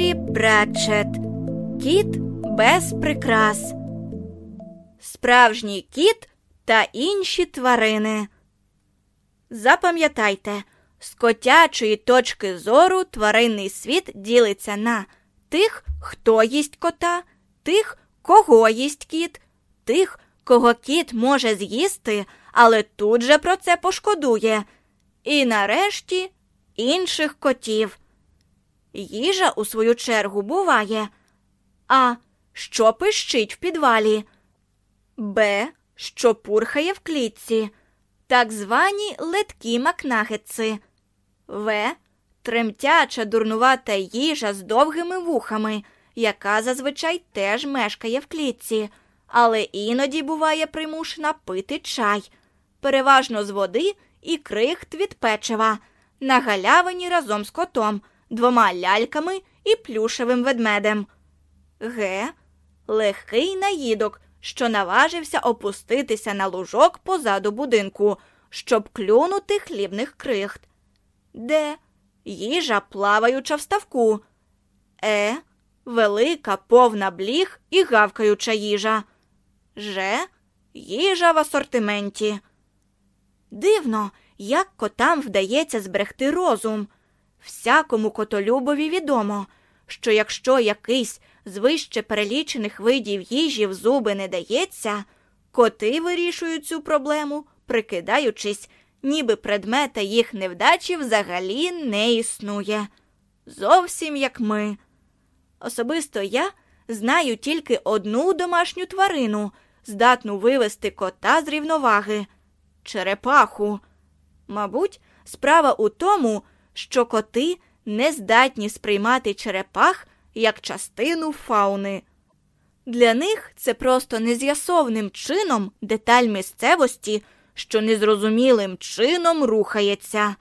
Террі Пратчет. Кіт без прикрас. Справжній кіт та інші тварини. Запам'ятайте, з котячої точки зору тваринний світ ділиться на тих, хто їсть кота, тих, кого їсть кіт, тих, кого кіт може з'їсти, але тут же про це пошкодує. І нарешті інших котів. Їжа, у свою чергу, буває. А що пищить в підвалі? Б. Що пурхає в клітці, так звані леткі макнагетси. В. Тремтяча дурнувата їжа з довгими вухами, яка зазвичай теж мешкає в клітці, але іноді буває примушена пити чай, переважно з води і крихт від печива, на галявині разом з котом, двома ляльками і плюшевим ведмедем. Г. Легкий наїдок, що наважився опуститися на лужок позаду будинку, щоб клюнути хлібних крихт. Д. Їжа плаваюча в ставку. Е. Велика повна бліг і гавкаюча їжа. Ж. Їжа в асортименті. Дивно, як котам вдається зберегти розум. Всякому котолюбові відомо, що якщо якийсь з вище перелічених видів їжі в зуби не дається, коти вирішують цю проблему, прикидаючись, ніби предмета їх невдачі взагалі не існує. Зовсім як ми. Особисто я знаю тільки одну домашню тварину, здатну вивести кота з рівноваги черепаху. Мабуть, справа у тому, що коти не здатні сприймати черепах як частину фауни. Для них це просто нез'ясовним чином деталь місцевості, що незрозумілим чином рухається.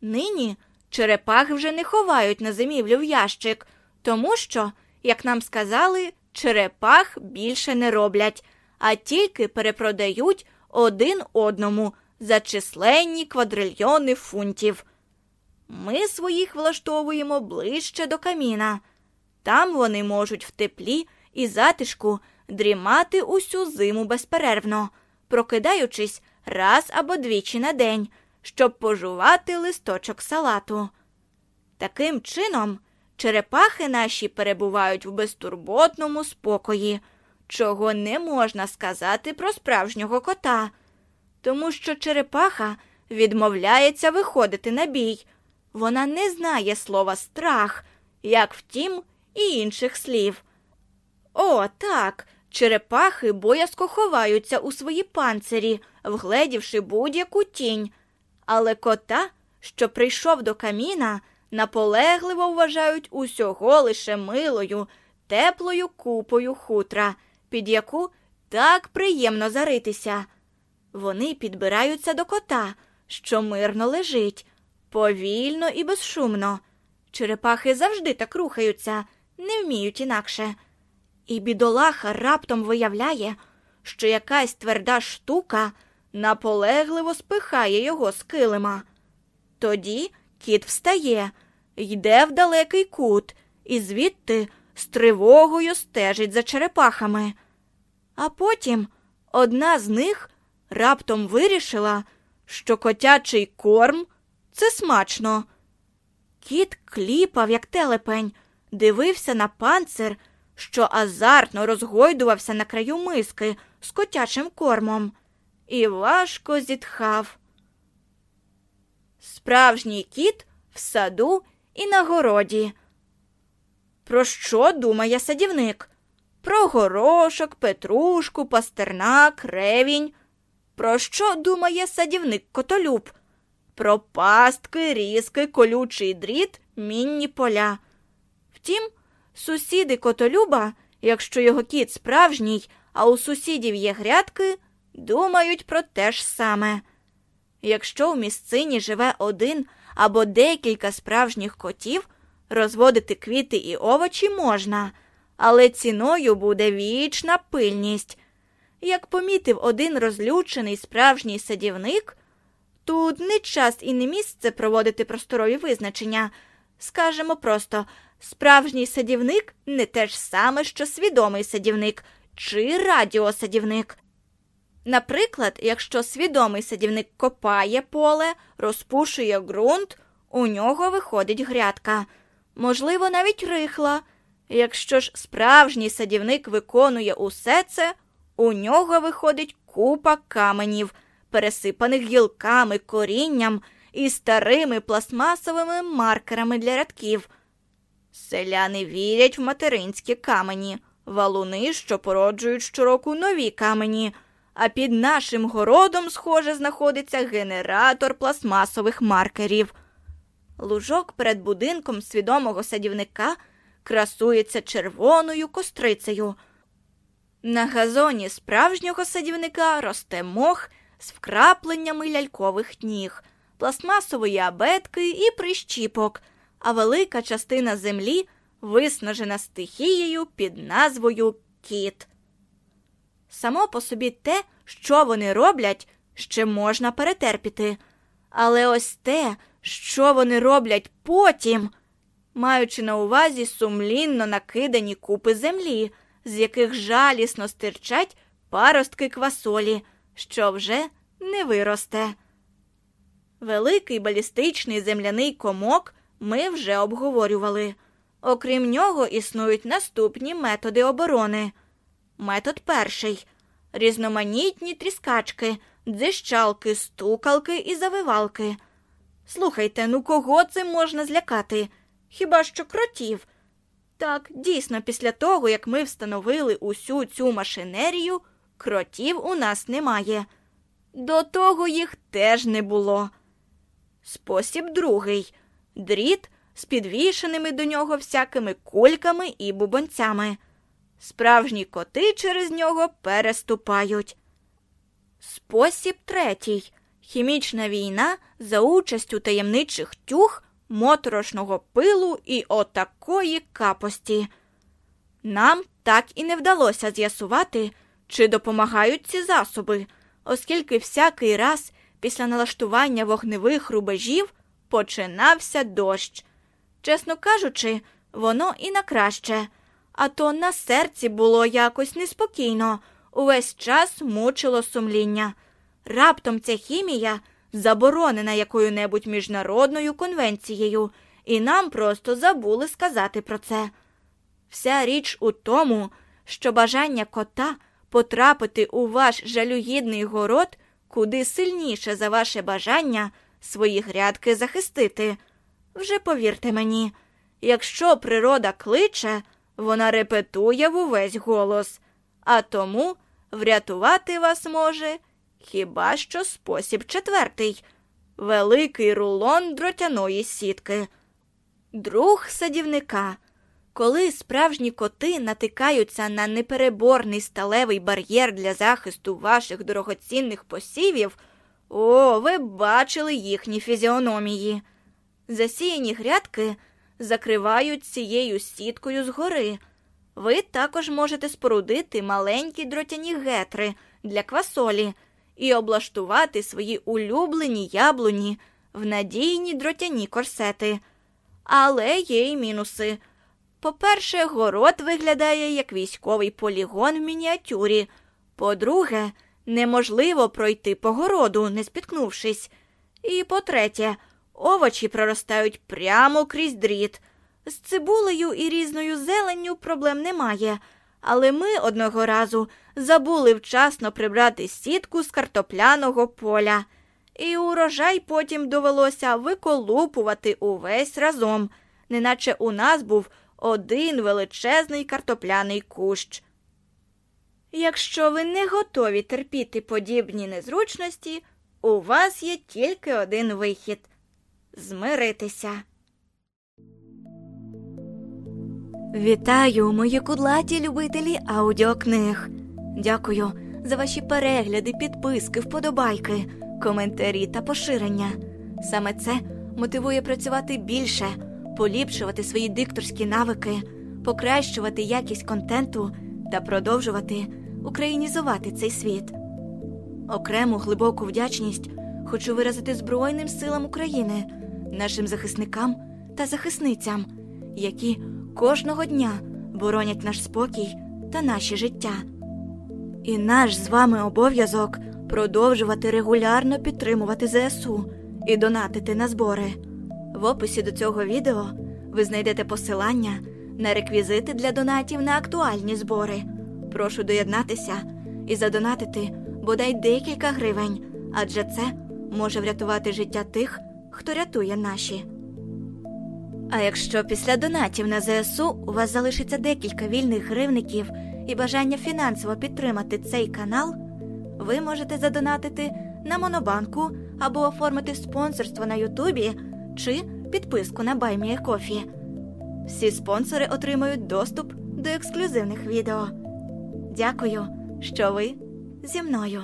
Нині черепахи вже не ховають на зимівлю в ящик, тому що, як нам сказали, черепах більше не роблять, а тільки перепродають один одному за численні квадрильйони фунтів. Ми своїх влаштовуємо ближче до каміна. Там вони можуть в теплі і затишку дрімати усю зиму безперервно, прокидаючись раз або двічі на день, щоб пожувати листочок салату. Таким чином, черепахи наші перебувають в безтурботному спокої, чого не можна сказати про справжнього кота, тому що черепаха відмовляється виходити на бій. Вона не знає слова страх, як втім, і інших слів. О, так, черепахи боязко ховаються у свої панцирі, вгледівши будь-яку тінь. Але кота, що прийшов до каміна, наполегливо вважають усього лише милою, теплою купою хутра, під яку так приємно заритися. Вони підбираються до кота, що мирно лежить, повільно і безшумно. Черепахи завжди так рухаються, не вміють інакше. І бідолаха раптом виявляє, що якась тверда штука наполегливо спихає його з килима. Тоді кіт встає, йде в далекий кут і звідти з тривогою стежить за черепахами. А потім одна з них раптом вирішила, що котячий корм це смачно. Кіт кліпав, як телепень, дивився на панцир, що азартно розгойдувався на краю миски з котячим кормом, і важко зітхав. Справжній кіт в саду і на городі. Про що думає садівник? Про горошок, петрушку, пастернак, ревінь. Про що думає садівник котолюб? Про пастки, різки, колючий дріт, мінні поля. Втім, сусіди котолюба, якщо його кіт справжній, а у сусідів є грядки, думають про те ж саме. Якщо в місцині живе один або декілька справжніх котів, розводити квіти і овочі можна, але ціною буде вічна пильність. Як помітив один розлючений справжній садівник, тут не час і не місце проводити просторові визначення. Скажемо просто, Справжній садівник не те ж саме, що свідомий садівник чи радіосадівник. Наприклад, якщо свідомий садівник копає поле, розпушує ґрунт, у нього виходить грядка, можливо, навіть рихла. Якщо ж справжній садівник виконує усе це, у нього виходить купа каменів, пересипаних гілками, корінням і старими пластмасовими маркерами для рядків. Селяни вірять в материнські камені, валуни, що породжують щороку нові камені, а під нашим городом, схоже, знаходиться генератор пластмасових маркерів. Лужок перед будинком свідомого садівника красується червоною кострицею. На газоні справжнього садівника росте мох з вкрапленнями лялькових ніг, пластмасової абетки і прищіпок, а велика частина землі виснажена стихією під назвою кіт. Само по собі те, що вони роблять, ще можна перетерпіти. Але ось те, що вони роблять потім, маючи на увазі сумлінно накидані купи землі, з яких жалісно стирчать паростки квасолі, що вже не виросте. Великий балістичний земляний комок ми вже обговорювали. Окрім нього, існують наступні методи оборони. Метод перший різноманітні тріскачки, дзищалки, стукалки і завивалки. Слухайте, ну кого цим можна злякати? Хіба що кротів? Так, дійсно, після того, як ми встановили усю цю машинерію, кротів у нас немає. До того їх теж не було. Спосіб другий дріт з підвішеними до нього всякими кульками і бубонцями. Справжні коти через нього переступають. Спосіб третій хімічна війна за участю таємничих тюг, моторошного пилу і отакої капості. Нам так і не вдалося з'ясувати, чи допомагають ці засоби, оскільки всякий раз після налаштування вогневих рубежів починався дощ. Чесно кажучи, воно і на краще, а то на серці було якось неспокійно, увесь час мучило сумління. Раптом ця хімія заборонена якою небудь міжнародною конвенцією, і нам просто забули сказати про це. Вся річ у тому, що бажання кота потрапити у ваш жалюгідний город куди сильніше за ваше бажання свої грядки захистити. Вже повірте мені, якщо природа кличе, вона репетує в увесь голос, а тому врятувати вас може хіба що спосіб четвертий великий рулон дротяної сітки. Друг садівника. Коли справжні коти натикаються на непереборний сталевий бар'єр для захисту ваших дорогоцінних посівів, о, ви бачили їхні фізіономії. Засіяні грядки закривають цією сіткою згори. Ви також можете спорудити маленькі дротяні гетри для квасолі і облаштувати свої улюблені яблуні в надійні дротяні корсети. Але є й мінуси. По-перше, город виглядає як військовий полігон в мініатюрі. По-друге, неможливо пройти по городу, не спіткнувшись. І по-третє, овочі проростають прямо крізь дріт. З цибулею і різною зеленню проблем немає, але ми одного разу забули вчасно прибрати сітку з картопляного поля, і урожай потім довелося виколупувати увесь разом, неначе у нас був один величезний картопляний кущ. Якщо ви не готові терпіти подібні незручності, у вас є тільки один вихід змиритися. Вітаю, мої кудлаті любителі аудіокниг. Дякую за ваші перегляди, підписки, вподобайки, коментарі та поширення. Саме це мотивує працювати більше поліпшувати свої дикторські навики, покращувати якість контенту та продовжувати українізувати цей світ. Окрему глибоку вдячність хочу виразити Збройним силам України, нашим захисникам та захисницям, які кожного дня боронять наш спокій та наші життя. І наш з вами обов'язок продовжувати регулярно підтримувати ЗСУ і донатити на збори. В описі до цього відео ви знайдете посилання на реквізити для донатів на актуальні збори. Прошу доєднатися і задонатити бодай декілька гривень, адже це може врятувати життя тих, хто рятує наші. А якщо після донатів на ЗСУ у вас залишиться декілька вільних гривників і бажання фінансово підтримати цей канал, ви можете задонатити на Монобанку або оформити спонсорство на Ютубі чи підписку на Кофі. Всі спонсори отримають доступ до ексклюзивних відео. Дякую, що ви зі мною.